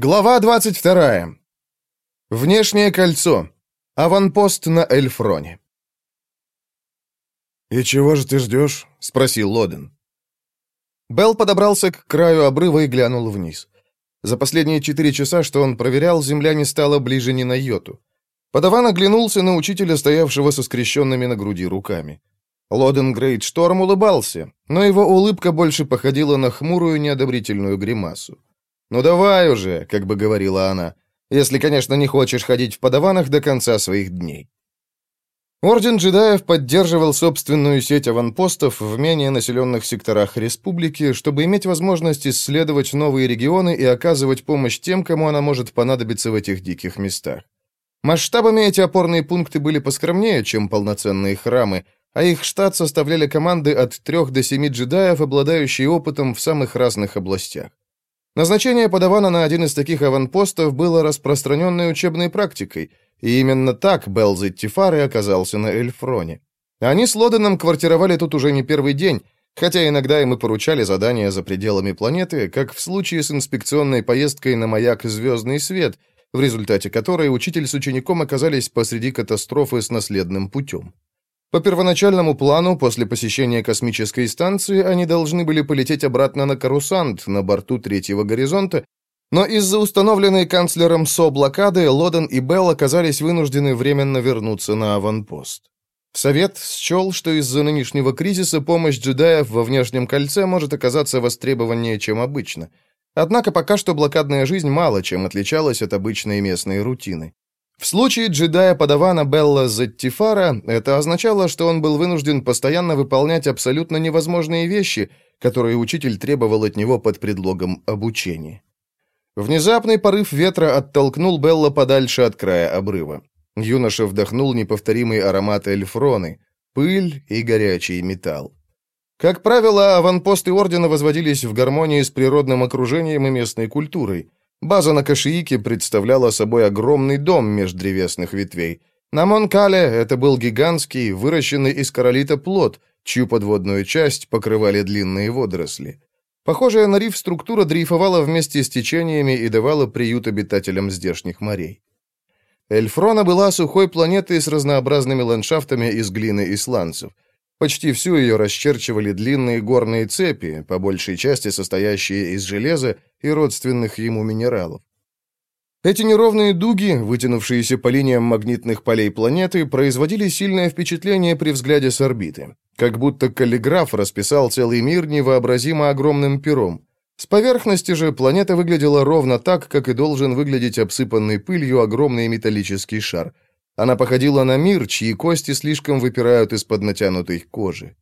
Глава 22. Внешнее кольцо. Аванпост на Эльфроне. «И чего же ты ждешь?» — спросил Лоден. Белл подобрался к краю обрыва и глянул вниз. За последние четыре часа, что он проверял, земля не стала ближе ни на йоту. Подаван оглянулся на учителя, стоявшего со скрещенными на груди руками. Лоден Грейдшторм улыбался, но его улыбка больше походила на хмурую неодобрительную гримасу. «Ну давай уже», — как бы говорила она, «если, конечно, не хочешь ходить в подаванах до конца своих дней». Орден джедаев поддерживал собственную сеть аванпостов в менее населенных секторах республики, чтобы иметь возможность исследовать новые регионы и оказывать помощь тем, кому она может понадобиться в этих диких местах. Масштабами эти опорные пункты были поскромнее, чем полноценные храмы, а их штат составляли команды от трех до семи джедаев, обладающие опытом в самых разных областях. Назначение подавана на один из таких аванпостов было распространенной учебной практикой, и именно так Белзы Тифары оказался на Эльфроне. Они с Лоденом квартировали тут уже не первый день, хотя иногда им и поручали задания за пределами планеты, как в случае с инспекционной поездкой на маяк «Звездный свет», в результате которой учитель с учеником оказались посреди катастрофы с наследным путем. По первоначальному плану, после посещения космической станции, они должны были полететь обратно на Карусант на борту третьего горизонта, но из-за установленной канцлером СО блокады Лоден и Белл оказались вынуждены временно вернуться на аванпост. Совет счел, что из-за нынешнего кризиса помощь джедаев во внешнем кольце может оказаться востребованнее, чем обычно. Однако пока что блокадная жизнь мало чем отличалась от обычной местной рутины. В случае джедая-подавана Белла Зеттифара это означало, что он был вынужден постоянно выполнять абсолютно невозможные вещи, которые учитель требовал от него под предлогом обучения. Внезапный порыв ветра оттолкнул Белла подальше от края обрыва. Юноша вдохнул неповторимый аромат эльфроны, пыль и горячий металл. Как правило, аванпосты Ордена возводились в гармонии с природным окружением и местной культурой. База на Кашиике представляла собой огромный дом меж древесных ветвей. На Монкале это был гигантский, выращенный из королита плод, чью подводную часть покрывали длинные водоросли. Похожая на риф структура дрейфовала вместе с течениями и давала приют обитателям здешних морей. Эльфрона была сухой планетой с разнообразными ландшафтами из глины и сланцев – Почти всю ее расчерчивали длинные горные цепи, по большей части состоящие из железа и родственных ему минералов. Эти неровные дуги, вытянувшиеся по линиям магнитных полей планеты, производили сильное впечатление при взгляде с орбиты. Как будто каллиграф расписал целый мир невообразимо огромным пером. С поверхности же планета выглядела ровно так, как и должен выглядеть обсыпанный пылью огромный металлический шар – она походила на мир, чьи кости слишком выпирают из-под натянутой кожи.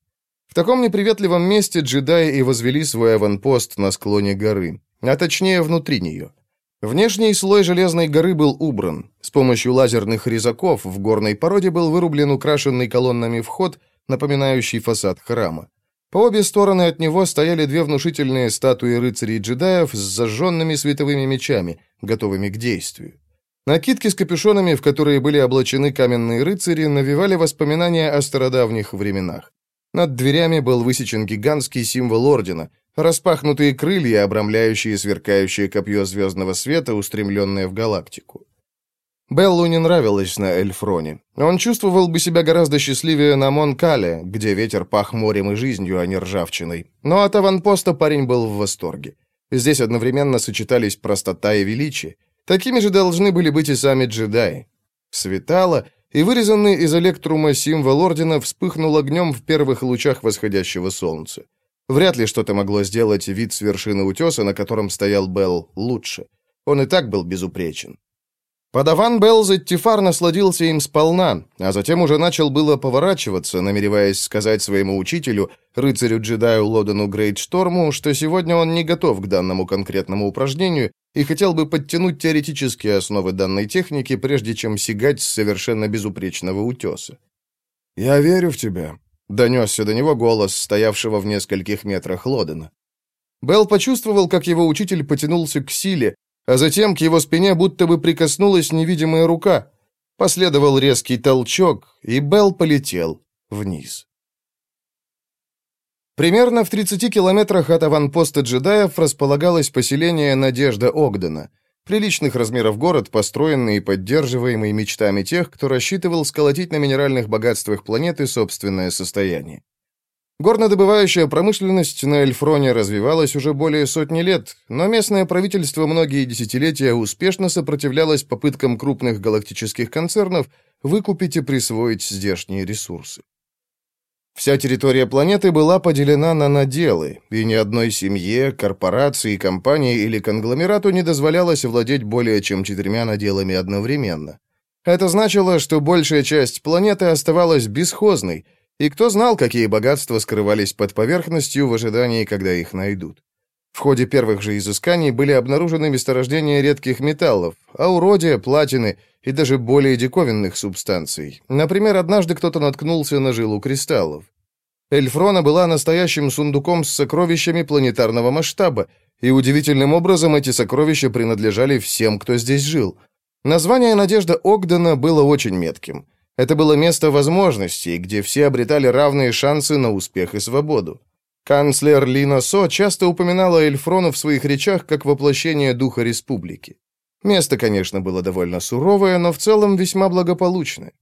В таком неприветливом месте джедаи и возвели свой аванпост на склоне горы, а точнее внутри нее. Внешний слой Железной горы был убран. С помощью лазерных резаков в горной породе был вырублен украшенный колоннами вход, напоминающий фасад храма. По обе стороны от него стояли две внушительные статуи рыцарей-джедаев с зажженными световыми мечами, готовыми к действию. Накидки с капюшонами, в которые были облачены каменные рыцари, навевали воспоминания о стародавних временах. Над дверями был высечен гигантский символ ордена, распахнутые крылья, обрамляющие сверкающее копье звездного света, устремленное в галактику. Беллу не нравилось на Эльфроне. Он чувствовал бы себя гораздо счастливее на Монкале, где ветер пах морем и жизнью, а не ржавчиной. Но от аванпоста парень был в восторге. Здесь одновременно сочетались простота и величие. Такими же должны были быть и сами джедаи. Светало, и вырезанный из электрума символ Ордена вспыхнул огнем в первых лучах восходящего солнца. Вряд ли что-то могло сделать вид с вершины утеса, на котором стоял Белл, лучше. Он и так был безупречен. Подаван Белл Тифар насладился им сполна, а затем уже начал было поворачиваться, намереваясь сказать своему учителю, рыцарю-джедаю Лодену Грейдшторму, что сегодня он не готов к данному конкретному упражнению и хотел бы подтянуть теоретические основы данной техники, прежде чем сигать с совершенно безупречного утеса. «Я верю в тебя», — донесся до него голос, стоявшего в нескольких метрах Лодена. Белл почувствовал, как его учитель потянулся к силе, а затем к его спине будто бы прикоснулась невидимая рука. Последовал резкий толчок, и Белл полетел вниз. Примерно в 30 километрах от аванпоста джедаев располагалось поселение Надежда Огдена. Приличных размеров город, построенный и поддерживаемый мечтами тех, кто рассчитывал сколотить на минеральных богатствах планеты собственное состояние. Горнодобывающая промышленность на Эльфроне развивалась уже более сотни лет, но местное правительство многие десятилетия успешно сопротивлялось попыткам крупных галактических концернов выкупить и присвоить здешние ресурсы. Вся территория планеты была поделена на наделы, и ни одной семье, корпорации, компании или конгломерату не дозволялось владеть более чем четырьмя наделами одновременно. Это значило, что большая часть планеты оставалась бесхозной, и кто знал, какие богатства скрывались под поверхностью в ожидании, когда их найдут. В ходе первых же изысканий были обнаружены месторождения редких металлов, ауродия, платины и даже более диковинных субстанций. Например, однажды кто-то наткнулся на жилу кристаллов. Эльфрона была настоящим сундуком с сокровищами планетарного масштаба, и удивительным образом эти сокровища принадлежали всем, кто здесь жил. Название «Надежда Огдена» было очень метким. Это было место возможностей, где все обретали равные шансы на успех и свободу. Канцлер Лина Со часто упоминала Эльфрона в своих речах как воплощение духа республики. Место, конечно, было довольно суровое, но в целом весьма благополучное.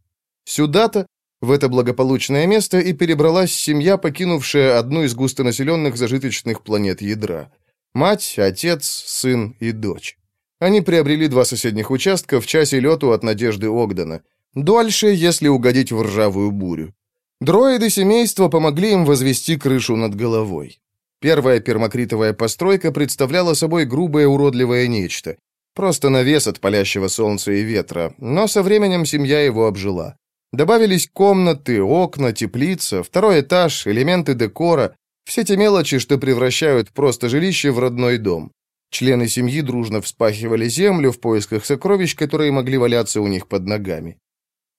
Сюда-то, в это благополучное место, и перебралась семья, покинувшая одну из густонаселенных зажиточных планет ядра. Мать, отец, сын и дочь. Они приобрели два соседних участка в часе лету от Надежды Огдена. Дольше, если угодить в ржавую бурю. Дроиды семейства помогли им возвести крышу над головой. Первая пермакритовая постройка представляла собой грубое уродливое нечто. Просто навес от палящего солнца и ветра, но со временем семья его обжила. Добавились комнаты, окна, теплица, второй этаж, элементы декора, все те мелочи, что превращают просто жилище в родной дом. Члены семьи дружно вспахивали землю в поисках сокровищ, которые могли валяться у них под ногами.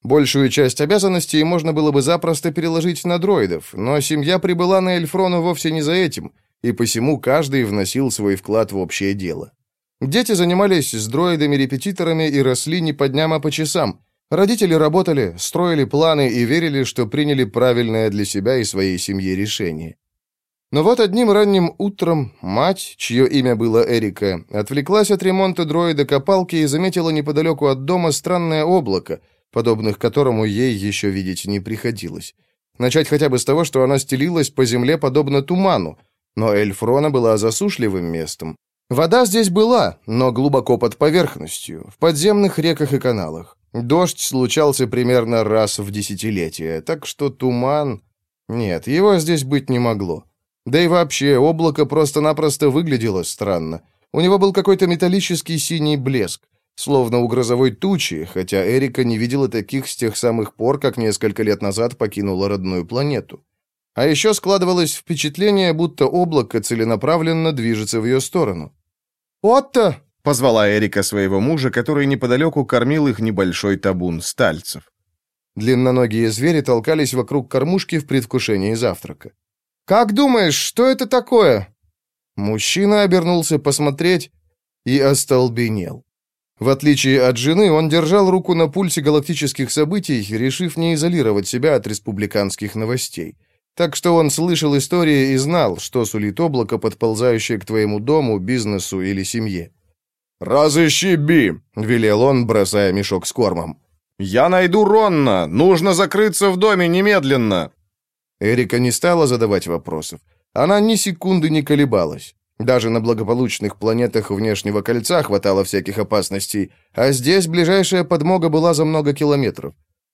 Большую часть обязанностей можно было бы запросто переложить на дроидов, но семья прибыла на Эльфрону вовсе не за этим, и посему каждый вносил свой вклад в общее дело. Дети занимались с дроидами-репетиторами и росли не по дням, а по часам. Родители работали, строили планы и верили, что приняли правильное для себя и своей семьи решение. Но вот одним ранним утром мать, чье имя было Эрика, отвлеклась от ремонта дроида-копалки и заметила неподалеку от дома странное облако, подобных которому ей еще видеть не приходилось. Начать хотя бы с того, что она стелилась по земле подобно туману, но Эльфрона была засушливым местом. Вода здесь была, но глубоко под поверхностью, в подземных реках и каналах. Дождь случался примерно раз в десятилетие, так что туман... Нет, его здесь быть не могло. Да и вообще, облако просто-напросто выглядело странно. У него был какой-то металлический синий блеск, словно у грозовой тучи, хотя Эрика не видела таких с тех самых пор, как несколько лет назад покинула родную планету. А еще складывалось впечатление, будто облако целенаправленно движется в ее сторону. «Отто!» — позвала Эрика своего мужа, который неподалеку кормил их небольшой табун стальцев. Длинноногие звери толкались вокруг кормушки в предвкушении завтрака. «Как думаешь, что это такое?» Мужчина обернулся посмотреть и остолбенел. В отличие от жены, он держал руку на пульсе галактических событий, решив не изолировать себя от республиканских новостей. Так что он слышал истории и знал, что сулит облако, подползающее к твоему дому, бизнесу или семье. «Разыщи Би!» — велел он, бросая мешок с кормом. «Я найду Ронна! Нужно закрыться в доме немедленно!» Эрика не стала задавать вопросов. Она ни секунды не колебалась. Даже на благополучных планетах внешнего кольца хватало всяких опасностей, а здесь ближайшая подмога была за много километров.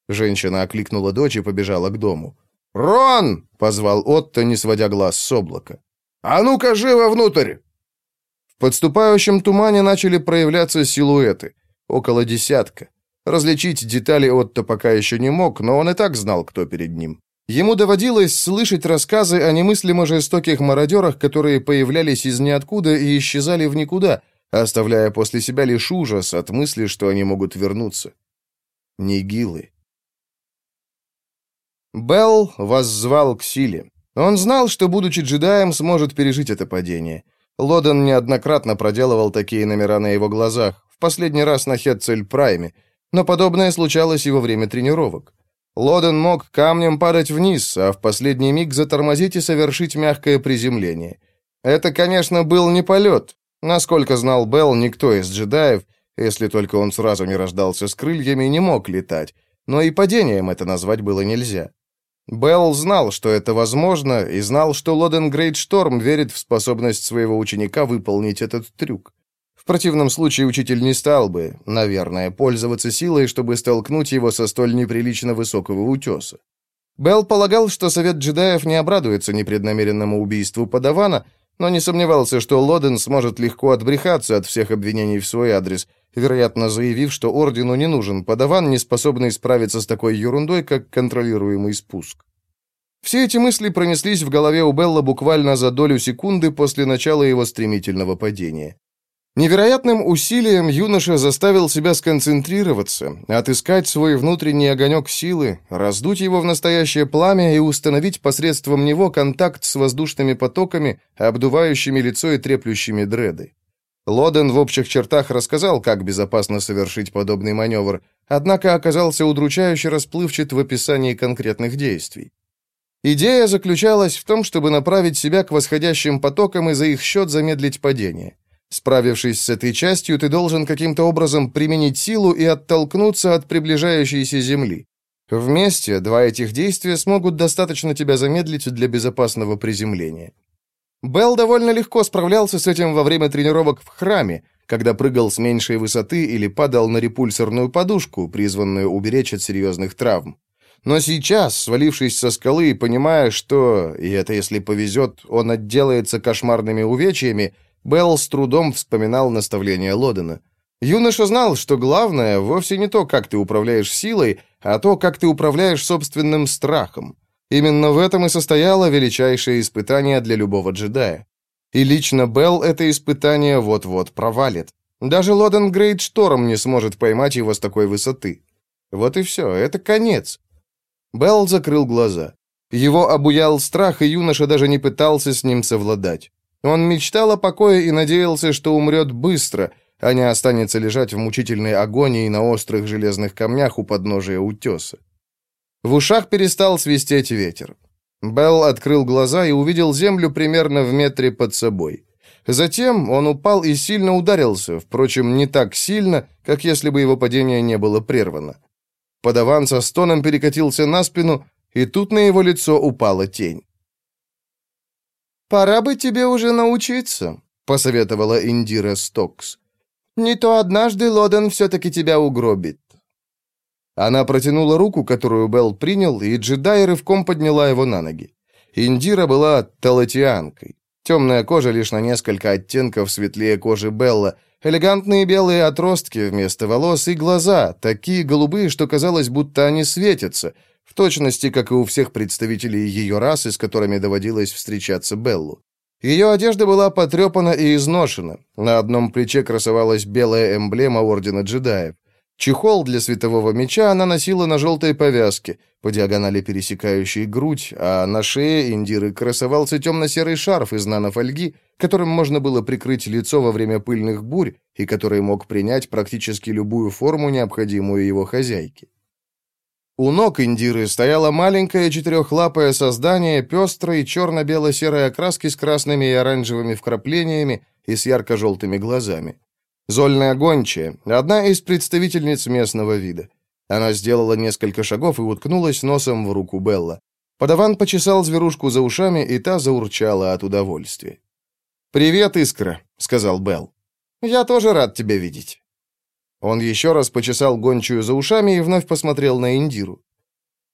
Женщина окликнула дочь и побежала к дому. «Рон!» — позвал Отто, не сводя глаз с облака. «А ну-ка, живо внутрь!» В подступающем тумане начали проявляться силуэты. Около десятка. Различить детали Отто пока еще не мог, но он и так знал, кто перед ним. Ему доводилось слышать рассказы о немыслимо жестоких мародерах, которые появлялись из ниоткуда и исчезали в никуда, оставляя после себя лишь ужас от мысли, что они могут вернуться. Нигилы. Белл воззвал к силе. Он знал, что, будучи джедаем, сможет пережить это падение. Лоден неоднократно проделывал такие номера на его глазах, в последний раз на Хетцель Прайме, но подобное случалось и во время тренировок. Лоден мог камнем падать вниз, а в последний миг затормозить и совершить мягкое приземление. Это, конечно, был не полет, Насколько знал Белл, никто из джедаев, если только он сразу не рождался с крыльями, не мог летать, но и падением это назвать было нельзя. Белл знал, что это возможно, и знал, что Лоден Грейт-Шторм верит в способность своего ученика выполнить этот трюк. В противном случае учитель не стал бы, наверное, пользоваться силой, чтобы столкнуть его со столь неприлично высокого утеса. Белл полагал, что совет джедаев не обрадуется непреднамеренному убийству подавана, но не сомневался, что Лоден сможет легко отбрехаться от всех обвинений в свой адрес, вероятно, заявив, что ордену не нужен подаван, не способный справиться с такой ерундой, как контролируемый спуск. Все эти мысли пронеслись в голове у Белла буквально за долю секунды после начала его стремительного падения. Невероятным усилием юноша заставил себя сконцентрироваться, отыскать свой внутренний огонек силы, раздуть его в настоящее пламя и установить посредством него контакт с воздушными потоками, обдувающими лицо и треплющими дреды. Лоден в общих чертах рассказал, как безопасно совершить подобный маневр, однако оказался удручающе расплывчат в описании конкретных действий. Идея заключалась в том, чтобы направить себя к восходящим потокам и за их счет замедлить падение. Справившись с этой частью, ты должен каким-то образом применить силу и оттолкнуться от приближающейся Земли. Вместе два этих действия смогут достаточно тебя замедлить для безопасного приземления. Белл довольно легко справлялся с этим во время тренировок в храме, когда прыгал с меньшей высоты или падал на репульсорную подушку, призванную уберечь от серьезных травм. Но сейчас, свалившись со скалы и понимая, что, и это если повезет, он отделается кошмарными увечьями, Белл с трудом вспоминал наставление Лодена. Юноша знал, что главное вовсе не то, как ты управляешь силой, а то, как ты управляешь собственным страхом. Именно в этом и состояло величайшее испытание для любого джедая. И лично Белл это испытание вот-вот провалит. Даже Лоден Грейт Шторм не сможет поймать его с такой высоты. Вот и все, это конец. Белл закрыл глаза. Его обуял страх, и юноша даже не пытался с ним совладать. Он мечтал о покое и надеялся, что умрет быстро, а не останется лежать в мучительной агонии на острых железных камнях у подножия утеса. В ушах перестал свистеть ветер. Белл открыл глаза и увидел землю примерно в метре под собой. Затем он упал и сильно ударился, впрочем, не так сильно, как если бы его падение не было прервано. Подаван со стоном перекатился на спину, и тут на его лицо упала тень. «Пора бы тебе уже научиться», — посоветовала Индира Стокс. «Не то однажды Лоден все-таки тебя угробит». Она протянула руку, которую Белл принял, и джедай рывком подняла его на ноги. Индира была талатианкой. Темная кожа лишь на несколько оттенков светлее кожи Белла, элегантные белые отростки вместо волос и глаза, такие голубые, что казалось, будто они светятся — в точности, как и у всех представителей ее расы, с которыми доводилось встречаться Беллу. Ее одежда была потрепана и изношена. На одном плече красовалась белая эмблема Ордена Джедаев. Чехол для светового меча она носила на желтой повязке, по диагонали пересекающей грудь, а на шее Индиры красовался темно-серый шарф из нанофольги, которым можно было прикрыть лицо во время пыльных бурь и который мог принять практически любую форму, необходимую его хозяйке. У ног Индиры стояло маленькое четырехлапое создание пестрой черно-бело-серой окраски с красными и оранжевыми вкраплениями и с ярко-желтыми глазами. Зольная гончая, одна из представительниц местного вида. Она сделала несколько шагов и уткнулась носом в руку Белла. Подаван почесал зверушку за ушами, и та заурчала от удовольствия. «Привет, Искра», — сказал Белл. «Я тоже рад тебя видеть». Он еще раз почесал гончую за ушами и вновь посмотрел на Индиру.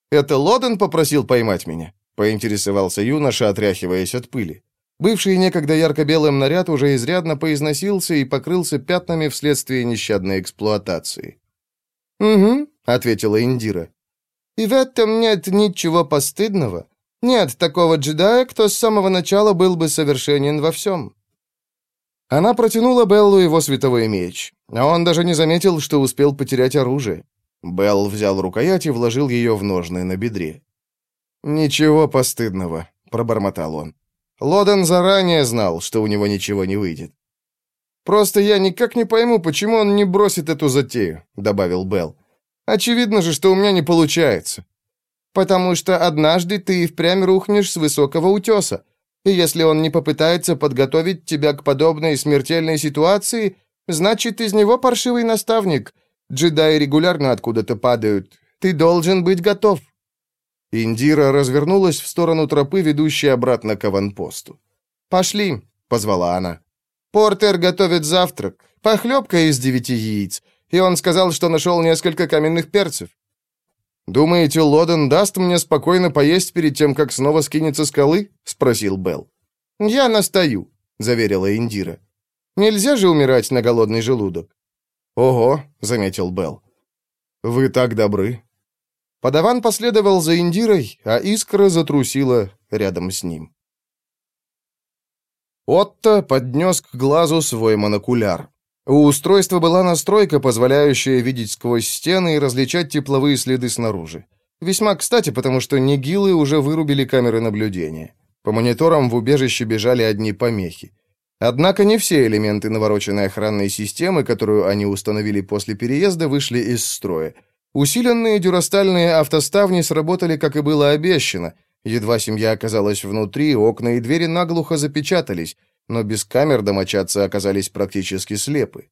«Это Лоден попросил поймать меня?» — поинтересовался юноша, отряхиваясь от пыли. Бывший некогда ярко-белым наряд уже изрядно поизносился и покрылся пятнами вследствие нещадной эксплуатации. «Угу», — ответила Индира. «И в этом нет ничего постыдного. Нет такого джедая, кто с самого начала был бы совершенен во всем. Она протянула Беллу его световой меч, а он даже не заметил, что успел потерять оружие. Белл взял рукоять и вложил ее в ножны на бедре. «Ничего постыдного», — пробормотал он. Лоден заранее знал, что у него ничего не выйдет. «Просто я никак не пойму, почему он не бросит эту затею», — добавил Белл. «Очевидно же, что у меня не получается». «Потому что однажды ты и впрямь рухнешь с высокого утеса. Если он не попытается подготовить тебя к подобной смертельной ситуации, значит, из него паршивый наставник. Джедаи регулярно откуда-то падают. Ты должен быть готов». Индира развернулась в сторону тропы, ведущей обратно к аванпосту. «Пошли», — позвала она. «Портер готовит завтрак. Похлебка из девяти яиц. И он сказал, что нашел несколько каменных перцев. «Думаете, Лоден даст мне спокойно поесть перед тем, как снова скинется скалы?» — спросил Белл. «Я настаю», — заверила Индира. «Нельзя же умирать на голодный желудок». «Ого», — заметил Белл. «Вы так добры». Подаван последовал за Индирой, а искра затрусила рядом с ним. Отто поднес к глазу свой монокуляр. У устройства была настройка, позволяющая видеть сквозь стены и различать тепловые следы снаружи. Весьма кстати, потому что нигилы уже вырубили камеры наблюдения. По мониторам в убежище бежали одни помехи. Однако не все элементы навороченной охранной системы, которую они установили после переезда, вышли из строя. Усиленные дюрастальные автоставни сработали, как и было обещано. Едва семья оказалась внутри, окна и двери наглухо запечатались, но без камер домочадцы оказались практически слепы.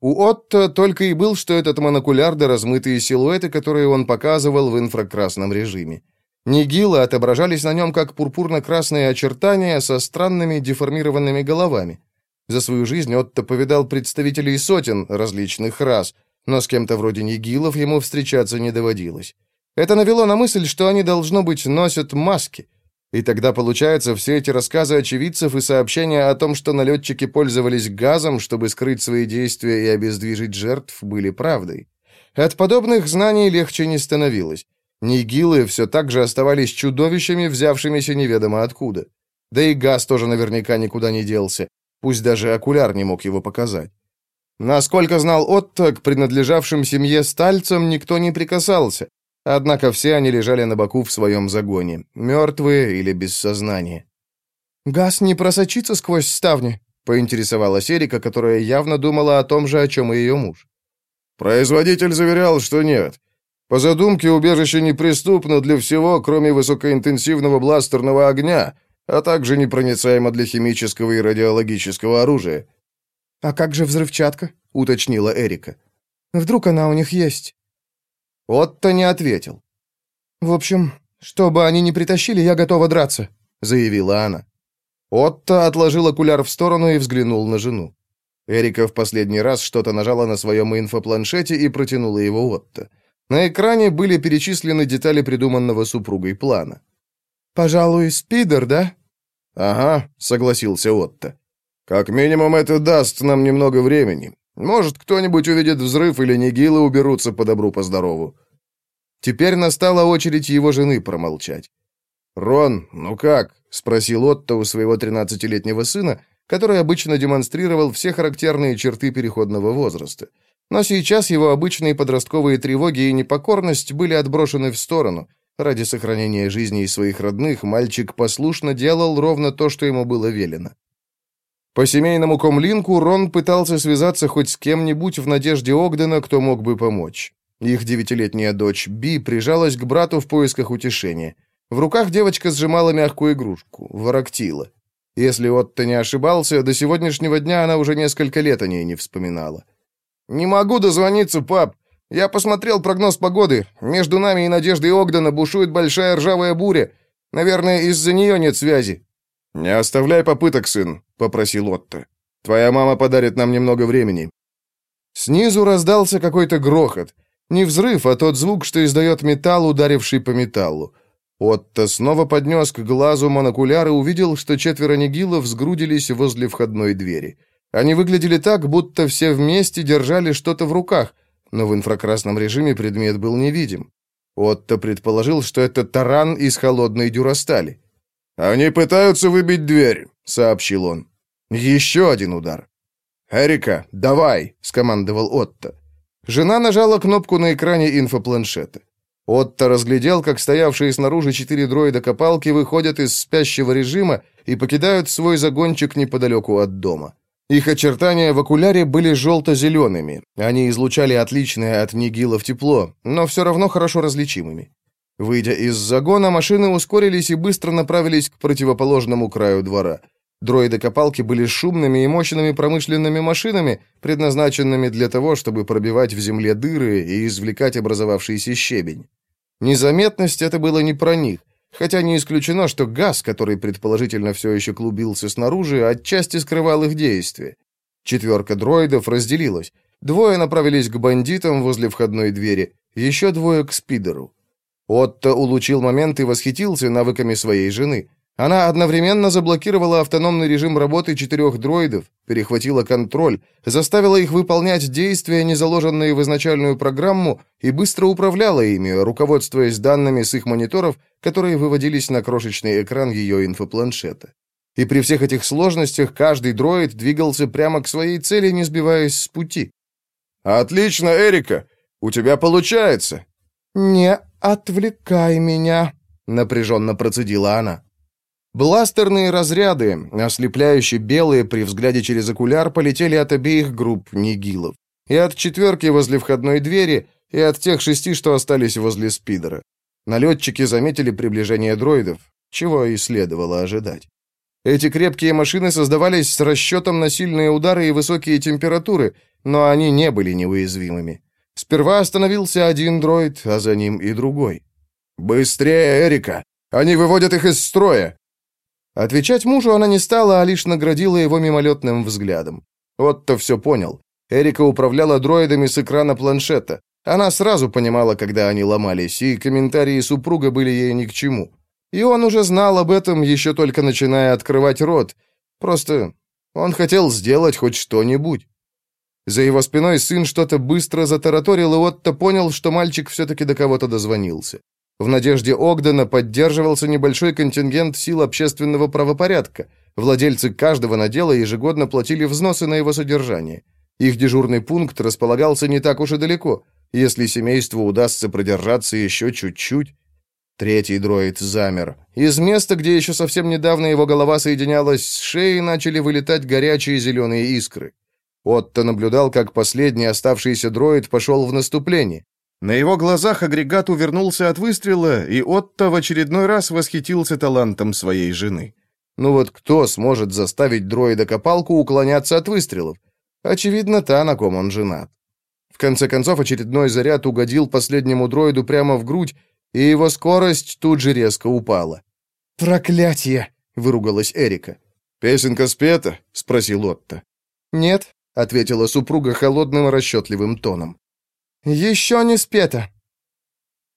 У Отто только и был, что этот монокуляр да размытые силуэты, которые он показывал в инфракрасном режиме. Нигилы отображались на нем как пурпурно-красные очертания со странными деформированными головами. За свою жизнь Отто повидал представителей сотен различных рас, но с кем-то вроде нигилов ему встречаться не доводилось. Это навело на мысль, что они, должно быть, носят маски — и тогда, получается, все эти рассказы очевидцев и сообщения о том, что налетчики пользовались газом, чтобы скрыть свои действия и обездвижить жертв, были правдой. От подобных знаний легче не становилось. Нигилы все так же оставались чудовищами, взявшимися неведомо откуда. Да и газ тоже наверняка никуда не делся, пусть даже окуляр не мог его показать. Насколько знал Отто, к принадлежавшим семье стальцам никто не прикасался, Однако все они лежали на боку в своем загоне, мертвые или без сознания. «Газ не просочится сквозь ставни?» — поинтересовалась Эрика, которая явно думала о том же, о чем и ее муж. «Производитель заверял, что нет. По задумке, убежище неприступно для всего, кроме высокоинтенсивного бластерного огня, а также непроницаемо для химического и радиологического оружия». «А как же взрывчатка?» — уточнила Эрика. «Вдруг она у них есть?» Отто не ответил. «В общем, что бы они ни притащили, я готова драться», — заявила она. Отто отложил окуляр в сторону и взглянул на жену. Эрика в последний раз что-то нажала на своем инфопланшете и протянула его Отто. На экране были перечислены детали придуманного супругой плана. «Пожалуй, спидер, да?» «Ага», — согласился Отто. «Как минимум это даст нам немного времени. Может, кто-нибудь увидит взрыв или нигилы уберутся по добру, по здорову. Теперь настала очередь его жены промолчать. «Рон, ну как?» — спросил Отто у своего тринадцатилетнего сына, который обычно демонстрировал все характерные черты переходного возраста. Но сейчас его обычные подростковые тревоги и непокорность были отброшены в сторону. Ради сохранения жизни своих родных мальчик послушно делал ровно то, что ему было велено. По семейному комлинку Рон пытался связаться хоть с кем-нибудь в надежде Огдена, кто мог бы помочь. Их девятилетняя дочь Би прижалась к брату в поисках утешения. В руках девочка сжимала мягкую игрушку, ворактила. Если Отто не ошибался, до сегодняшнего дня она уже несколько лет о ней не вспоминала. «Не могу дозвониться, пап. Я посмотрел прогноз погоды. Между нами и Надеждой Огдена бушует большая ржавая буря. Наверное, из-за нее нет связи». «Не оставляй попыток, сын попросил Отто. «Твоя мама подарит нам немного времени». Снизу раздался какой-то грохот. Не взрыв, а тот звук, что издает металл, ударивший по металлу. Отто снова поднес к глазу монокуляр и увидел, что четверо нигилов сгрудились возле входной двери. Они выглядели так, будто все вместе держали что-то в руках, но в инфракрасном режиме предмет был невидим. Отто предположил, что это таран из холодной дюрастали. «Они пытаются выбить дверь», — сообщил он. Еще один удар. «Эрика, давай!» — скомандовал Отто. Жена нажала кнопку на экране инфопланшета. Отто разглядел, как стоявшие снаружи четыре дроида-копалки выходят из спящего режима и покидают свой загончик неподалеку от дома. Их очертания в окуляре были желто-зелеными. Они излучали отличное от нигилов тепло, но все равно хорошо различимыми. Выйдя из загона, машины ускорились и быстро направились к противоположному краю двора. Дроиды-копалки были шумными и мощными промышленными машинами, предназначенными для того, чтобы пробивать в земле дыры и извлекать образовавшийся щебень. Незаметность это было не про них, хотя не исключено, что газ, который предположительно все еще клубился снаружи, отчасти скрывал их действие. Четверка дроидов разделилась. Двое направились к бандитам возле входной двери, еще двое к спидеру. Отто улучил момент и восхитился навыками своей жены. Она одновременно заблокировала автономный режим работы четырех дроидов, перехватила контроль, заставила их выполнять действия, не заложенные в изначальную программу, и быстро управляла ими, руководствуясь данными с их мониторов, которые выводились на крошечный экран ее инфопланшета. И при всех этих сложностях каждый дроид двигался прямо к своей цели, не сбиваясь с пути. «Отлично, Эрика! У тебя получается!» «Не отвлекай меня!» — напряженно процедила она. Бластерные разряды, ослепляющие белые при взгляде через окуляр, полетели от обеих групп нигилов. И от четверки возле входной двери, и от тех шести, что остались возле спидера. Налетчики заметили приближение дроидов, чего и следовало ожидать. Эти крепкие машины создавались с расчетом на сильные удары и высокие температуры, но они не были неуязвимыми. Сперва остановился один дроид, а за ним и другой. «Быстрее, Эрика! Они выводят их из строя!» Отвечать мужу она не стала, а лишь наградила его мимолетным взглядом. Отто все понял. Эрика управляла дроидами с экрана планшета. Она сразу понимала, когда они ломались, и комментарии супруга были ей ни к чему. И он уже знал об этом, еще только начиная открывать рот. Просто он хотел сделать хоть что-нибудь. За его спиной сын что-то быстро затараторил, и Отто понял, что мальчик все-таки до кого-то дозвонился. В надежде Огдена поддерживался небольшой контингент сил общественного правопорядка. Владельцы каждого надела ежегодно платили взносы на его содержание. Их дежурный пункт располагался не так уж и далеко. Если семейству удастся продержаться еще чуть-чуть... Третий дроид замер. Из места, где еще совсем недавно его голова соединялась с шеей, начали вылетать горячие зеленые искры. Отто наблюдал, как последний оставшийся дроид пошел в наступление. На его глазах агрегат увернулся от выстрела, и Отто в очередной раз восхитился талантом своей жены. Ну вот кто сможет заставить дроида-копалку уклоняться от выстрелов? Очевидно, та, на ком он женат. В конце концов, очередной заряд угодил последнему дроиду прямо в грудь, и его скорость тут же резко упала. «Проклятие!» — выругалась Эрика. «Песенка спета?» — спросил Отто. «Нет», — ответила супруга холодным расчетливым тоном. «Еще не спето».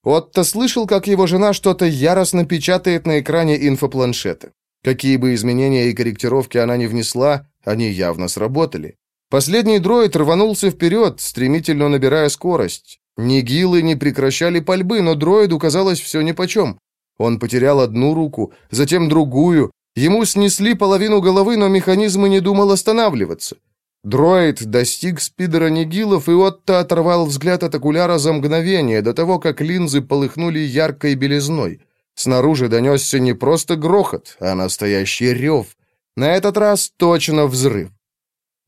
Отто слышал, как его жена что-то яростно печатает на экране инфопланшета. Какие бы изменения и корректировки она ни внесла, они явно сработали. Последний дроид рванулся вперед, стремительно набирая скорость. Нигилы не прекращали пальбы, но дроиду казалось все нипочем. Он потерял одну руку, затем другую. Ему снесли половину головы, но механизм и не думал останавливаться. Дроид достиг спидера Нигилов, и Отто оторвал взгляд от окуляра за мгновение, до того, как линзы полыхнули яркой белизной. Снаружи донесся не просто грохот, а настоящий рев. На этот раз точно взрыв.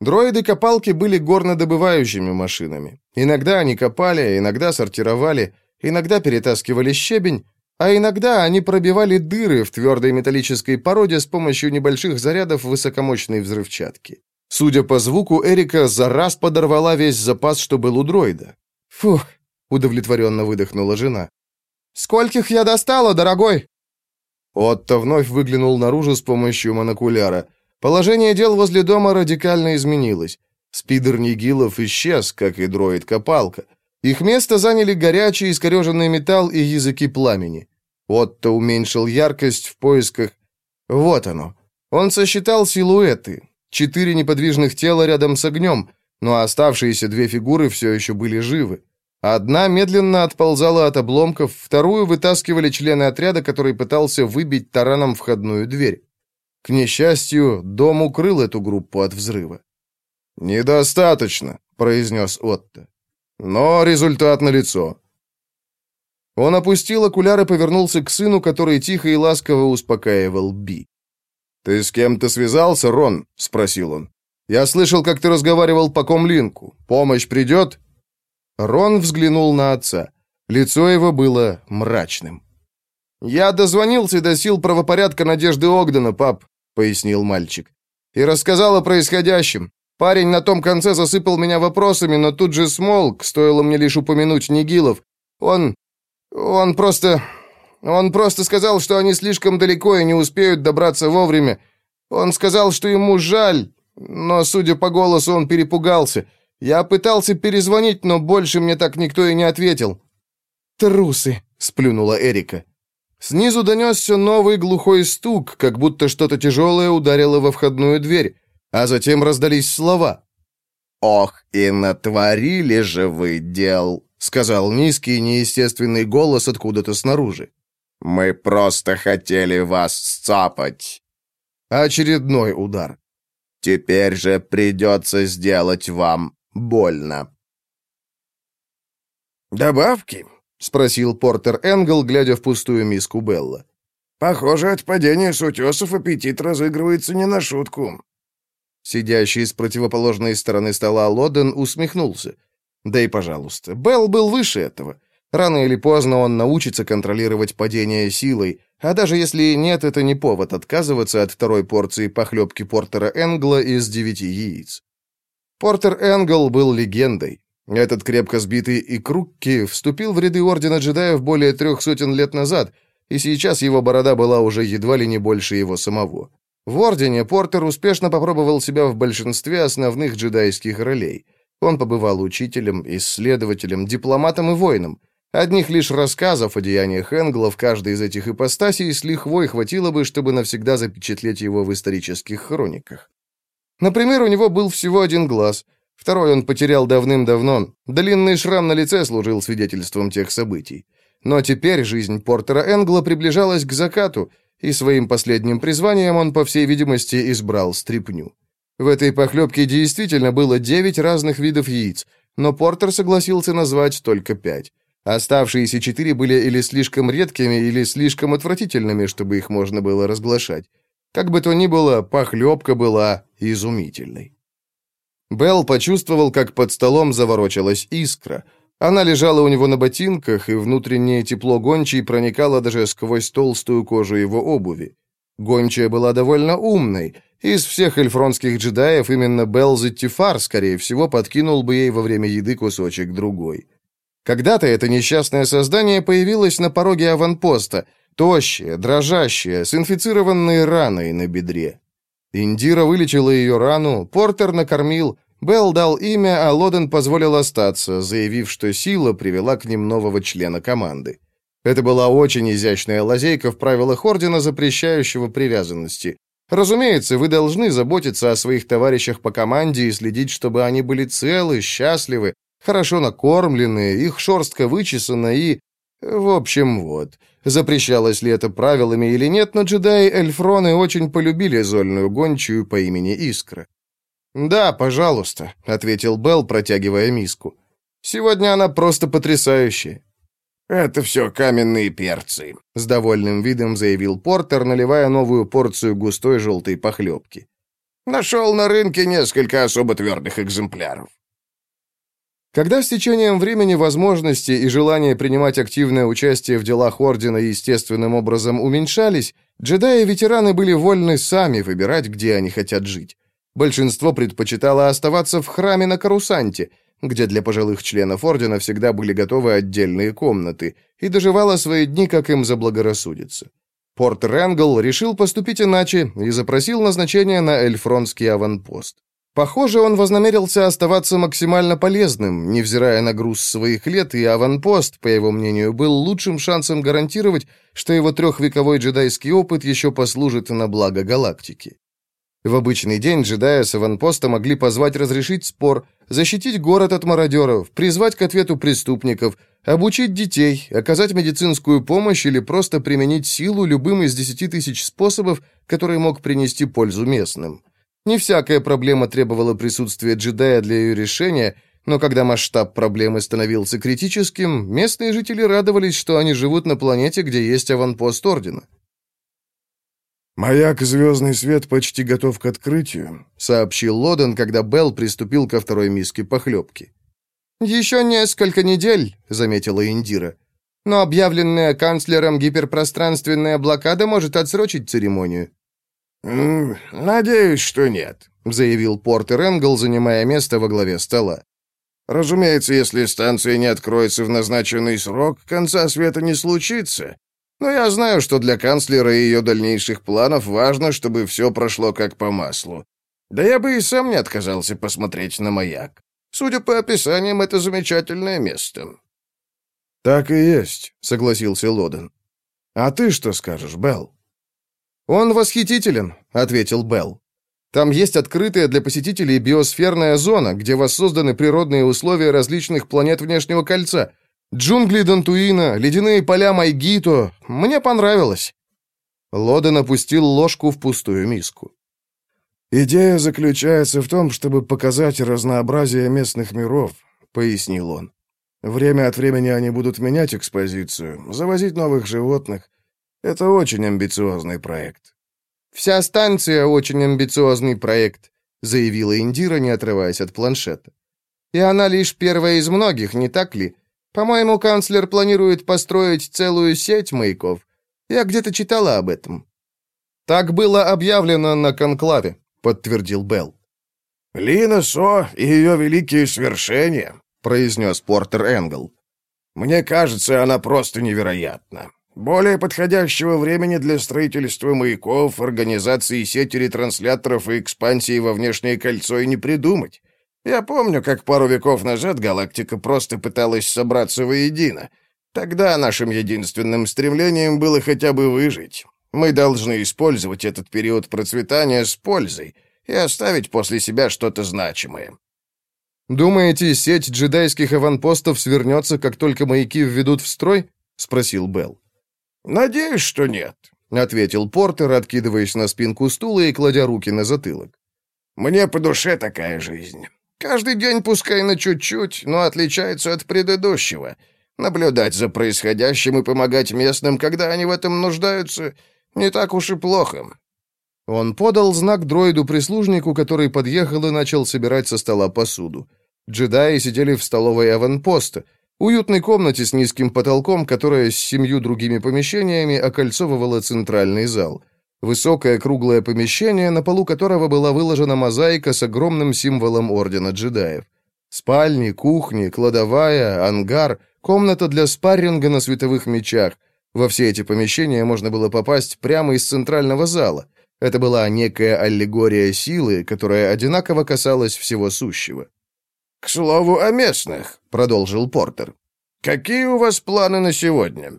Дроиды-копалки были горнодобывающими машинами. Иногда они копали, иногда сортировали, иногда перетаскивали щебень, а иногда они пробивали дыры в твердой металлической породе с помощью небольших зарядов высокомощной взрывчатки. Судя по звуку, Эрика за раз подорвала весь запас, что был у дроида. «Фух», — удовлетворенно выдохнула жена. «Скольких я достала, дорогой?» Отто вновь выглянул наружу с помощью монокуляра. Положение дел возле дома радикально изменилось. Спидер Нигилов исчез, как и дроид-копалка. Их место заняли горячий искореженный металл и языки пламени. Отто уменьшил яркость в поисках... Вот оно. Он сосчитал силуэты. Четыре неподвижных тела рядом с огнем, но оставшиеся две фигуры все еще были живы. Одна медленно отползала от обломков, вторую вытаскивали члены отряда, который пытался выбить тараном входную дверь. К несчастью, дом укрыл эту группу от взрыва. «Недостаточно», — произнес Отто. «Но результат налицо». Он опустил окуляр и повернулся к сыну, который тихо и ласково успокаивал Би. «Ты с кем-то связался, Рон?» — спросил он. «Я слышал, как ты разговаривал по комлинку. Помощь придет?» Рон взглянул на отца. Лицо его было мрачным. «Я дозвонился до сил правопорядка Надежды Огдена, пап», — пояснил мальчик. «И рассказал о происходящем. Парень на том конце засыпал меня вопросами, но тут же смолк, стоило мне лишь упомянуть Нигилов. Он... он просто... он просто сказал, что они слишком далеко и не успеют добраться вовремя. Он сказал, что ему жаль, но, судя по голосу, он перепугался. Я пытался перезвонить, но больше мне так никто и не ответил». «Трусы», — сплюнула Эрика. Снизу донесся новый глухой стук, как будто что-то тяжелое ударило во входную дверь, а затем раздались слова. «Ох, и натворили же вы дел», — сказал низкий неестественный голос откуда-то снаружи. «Мы просто хотели вас сцапать». Очередной удар. «Теперь же придется сделать вам больно». «Добавки?» — спросил Портер Энгл, глядя в пустую миску Белла. «Похоже, от падения с утесов аппетит разыгрывается не на шутку». Сидящий с противоположной стороны стола Лоден усмехнулся. «Да и пожалуйста, Белл был выше этого. Рано или поздно он научится контролировать падение силой, а даже если нет, это не повод отказываться от второй порции похлебки Портера Энгла из девяти яиц. Портер Энгл был легендой. Этот крепко сбитый и Крукки вступил в ряды Ордена Джедаев более трех сотен лет назад, и сейчас его борода была уже едва ли не больше его самого. В Ордене Портер успешно попробовал себя в большинстве основных джедайских ролей. Он побывал учителем, исследователем, дипломатом и воином. Одних лишь рассказов о деяниях Энгла в каждой из этих ипостасей с лихвой хватило бы, чтобы навсегда запечатлеть его в исторических хрониках. Например, у него был всего один глаз — Второй он потерял давным-давно. Длинный шрам на лице служил свидетельством тех событий. Но теперь жизнь Портера Энгла приближалась к закату, и своим последним призванием он, по всей видимости, избрал стряпню. В этой похлебке действительно было девять разных видов яиц, но Портер согласился назвать только пять. Оставшиеся четыре были или слишком редкими, или слишком отвратительными, чтобы их можно было разглашать. Как бы то ни было, похлебка была изумительной. Белл почувствовал, как под столом заворочилась искра. Она лежала у него на ботинках, и внутреннее тепло гончей проникало даже сквозь толстую кожу его обуви. Гончая была довольно умной. Из всех эльфронских джедаев именно Белл Зеттифар, скорее всего, подкинул бы ей во время еды кусочек другой. Когда-то это несчастное создание появилось на пороге аванпоста, тощее, дрожащее, с инфицированной раной на бедре. Индира вылечила ее рану, Портер накормил, Белл дал имя, а Лоден позволил остаться, заявив, что сила привела к ним нового члена команды. Это была очень изящная лазейка в правилах Ордена, запрещающего привязанности. Разумеется, вы должны заботиться о своих товарищах по команде и следить, чтобы они были целы, счастливы, хорошо накормлены, их шерстка вычесана и... В общем, вот. Запрещалось ли это правилами или нет, но джедаи Эльфроны очень полюбили зольную гончую по имени Искра. «Да, пожалуйста», — ответил Белл, протягивая миску. «Сегодня она просто потрясающая». «Это все каменные перцы», — с довольным видом заявил Портер, наливая новую порцию густой желтой похлебки. «Нашел на рынке несколько особо твердых экземпляров». Когда с течением времени возможности и желание принимать активное участие в делах Ордена естественным образом уменьшались, джедаи-ветераны были вольны сами выбирать, где они хотят жить. Большинство предпочитало оставаться в храме на Карусанте, где для пожилых членов Ордена всегда были готовы отдельные комнаты, и доживало свои дни, как им заблагорассудится. Порт Рэнгл решил поступить иначе и запросил назначение на Эльфронский аванпост. Похоже, он вознамерился оставаться максимально полезным, невзирая на груз своих лет, и аванпост, по его мнению, был лучшим шансом гарантировать, что его трехвековой джедайский опыт еще послужит на благо галактики. В обычный день джедаи с аванпоста могли позвать разрешить спор, защитить город от мародеров, призвать к ответу преступников, обучить детей, оказать медицинскую помощь или просто применить силу любым из десяти тысяч способов, который мог принести пользу местным. Не всякая проблема требовала присутствия джедая для ее решения, но когда масштаб проблемы становился критическим, местные жители радовались, что они живут на планете, где есть аванпост Ордена. «Маяк «Звездный свет» почти готов к открытию», — сообщил Лоден, когда Белл приступил ко второй миске похлебки. «Еще несколько недель», — заметила Индира. но объявленная канцлером гиперпространственная блокада может отсрочить церемонию». «Надеюсь, что нет», — заявил Портер Энгл, занимая место во главе стола. «Разумеется, если станция не откроется в назначенный срок, конца света не случится. Но я знаю, что для канцлера и ее дальнейших планов важно, чтобы все прошло как по маслу. Да я бы и сам не отказался посмотреть на маяк. Судя по описаниям, это замечательное место». «Так и есть», — согласился Лоден. «А ты что скажешь, Белл?» «Он восхитителен», — ответил Белл. «Там есть открытая для посетителей биосферная зона, где воссозданы природные условия различных планет внешнего кольца. Джунгли Дантуина, ледяные поля Майгито. Мне понравилось». Лоден опустил ложку в пустую миску. «Идея заключается в том, чтобы показать разнообразие местных миров», — пояснил он. «Время от времени они будут менять экспозицию, завозить новых животных. Это очень амбициозный проект». «Вся станция очень амбициозный проект», — заявила Индира, не отрываясь от планшета. «И она лишь первая из многих, не так ли? По-моему, канцлер планирует построить целую сеть маяков. Я где-то читала об этом». Так было объявлено на конклаве подтвердил Белл. «Лина Со и ее великие свершения», — произнес Портер Энгл. «Мне кажется, она просто невероятна. Более подходящего времени для строительства маяков, организации сети ретрансляторов и экспансии во внешнее кольцо и не придумать. Я помню, как пару веков назад галактика просто пыталась собраться воедино. Тогда нашим единственным стремлением было хотя бы выжить. Мы должны использовать этот период процветания с пользой и оставить после себя что-то значимое. «Думаете, сеть джедайских аванпостов свернется, как только маяки введут в строй?» — спросил Белл. «Надеюсь, что нет», — ответил Портер, откидываясь на спинку стула и кладя руки на затылок. «Мне по душе такая жизнь. Каждый день, пускай на чуть-чуть, но отличается от предыдущего. Наблюдать за происходящим и помогать местным, когда они в этом нуждаются, не так уж и плохо». Он подал знак дроиду-прислужнику, который подъехал и начал собирать со стола посуду. Джедаи сидели в столовой аванпоста, уютной комнате с низким потолком, которая с семью другими помещениями окольцовывала центральный зал. Высокое круглое помещение, на полу которого была выложена мозаика с огромным символом Ордена джедаев. Спальни, кухни, кладовая, ангар, комната для спарринга на световых мечах, во все эти помещения можно было попасть прямо из центрального зала. Это была некая аллегория силы, которая одинаково касалась всего сущего. «К слову о местных», — продолжил Портер. «Какие у вас планы на сегодня?»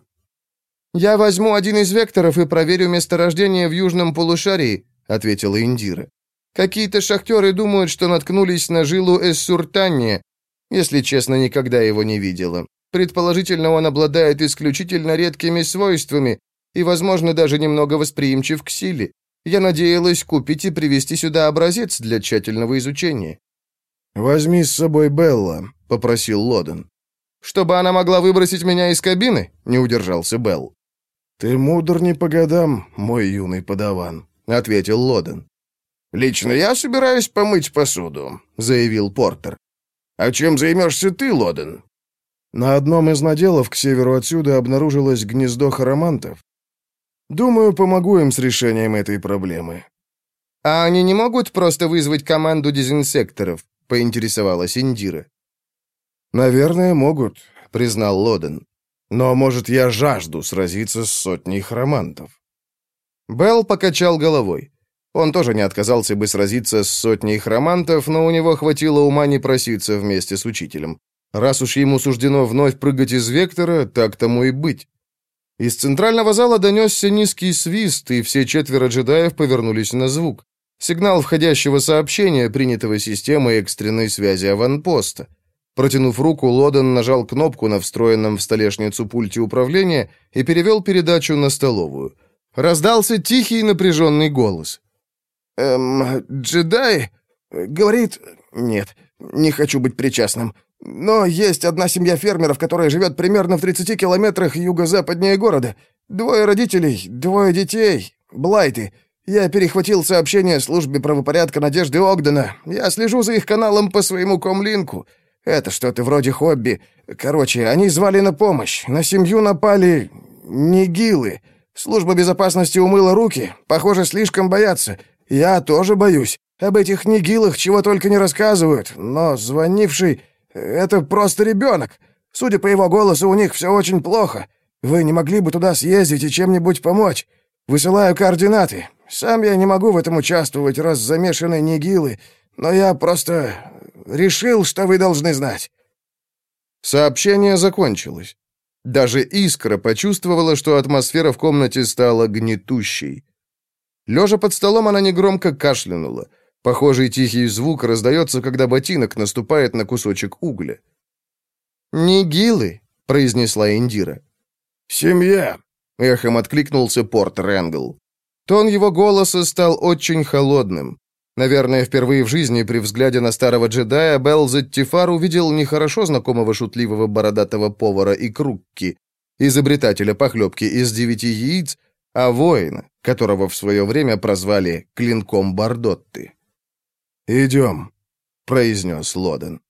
«Я возьму один из векторов и проверю месторождение в южном полушарии», — ответила Индира. «Какие-то шахтеры думают, что наткнулись на жилу Эссуртанния. Если честно, никогда его не видела. Предположительно, он обладает исключительно редкими свойствами и, возможно, даже немного восприимчив к силе. Я надеялась купить и привезти сюда образец для тщательного изучения». «Возьми с собой Белла», — попросил Лоден. «Чтобы она могла выбросить меня из кабины?» — не удержался Белл. «Ты мудр не по годам, мой юный подаван», — ответил Лоден. «Лично я собираюсь помыть посуду», — заявил Портер. «А чем займешься ты, Лоден?» На одном из наделов к северу отсюда обнаружилось гнездо харамантов. Думаю, помогу им с решением этой проблемы. А они не могут просто вызвать команду дезинсекторов, поинтересовалась Индира. Наверное, могут, признал Лоден. Но, может, я жажду сразиться с сотней хромантов. Белл покачал головой. Он тоже не отказался бы сразиться с сотней хромантов, но у него хватило ума не проситься вместе с учителем. Раз уж ему суждено вновь прыгать из вектора, так тому и быть. Из центрального зала донесся низкий свист, и все четверо джедаев повернулись на звук. Сигнал входящего сообщения, принятого системой экстренной связи аванпоста. Протянув руку, Лоден нажал кнопку на встроенном в столешницу пульте управления и перевел передачу на столовую. Раздался тихий напряженный голос. «Эм, джедай? Говорит... Нет, не хочу быть причастным. Но есть одна семья фермеров, которая живет примерно в 30 километрах юго-западнее города. Двое родителей, двое детей. Блайты. Я перехватил сообщение службе правопорядка Надежды Огдена. Я слежу за их каналом по своему комлинку. Это что-то вроде хобби. Короче, они звали на помощь. На семью напали... нигилы. Служба безопасности умыла руки. Похоже, слишком боятся. Я тоже боюсь. Об этих нигилах чего только не рассказывают. Но звонивший... Это просто ребенок. Судя по его голосу, у них все очень плохо. Вы не могли бы туда съездить и чем-нибудь помочь? Высылаю координаты. Сам я не могу в этом участвовать, раз замешаны нигилы, но я просто решил, что вы должны знать». Сообщение закончилось. Даже Искра почувствовала, что атмосфера в комнате стала гнетущей. Лежа под столом, она негромко кашлянула. Похожий тихий звук раздается, когда ботинок наступает на кусочек угля. «Нигилы», — произнесла Индира. «Семья», — эхом откликнулся Порт Рэнгл. Тон его голоса стал очень холодным. Наверное, впервые в жизни при взгляде на старого джедая Белл Зеттифар увидел нехорошо знакомого шутливого бородатого повара и крукки, изобретателя похлебки из девяти яиц, а воина, которого в свое время прозвали «клинком Бардотты». «Идем», — произнес Лоден.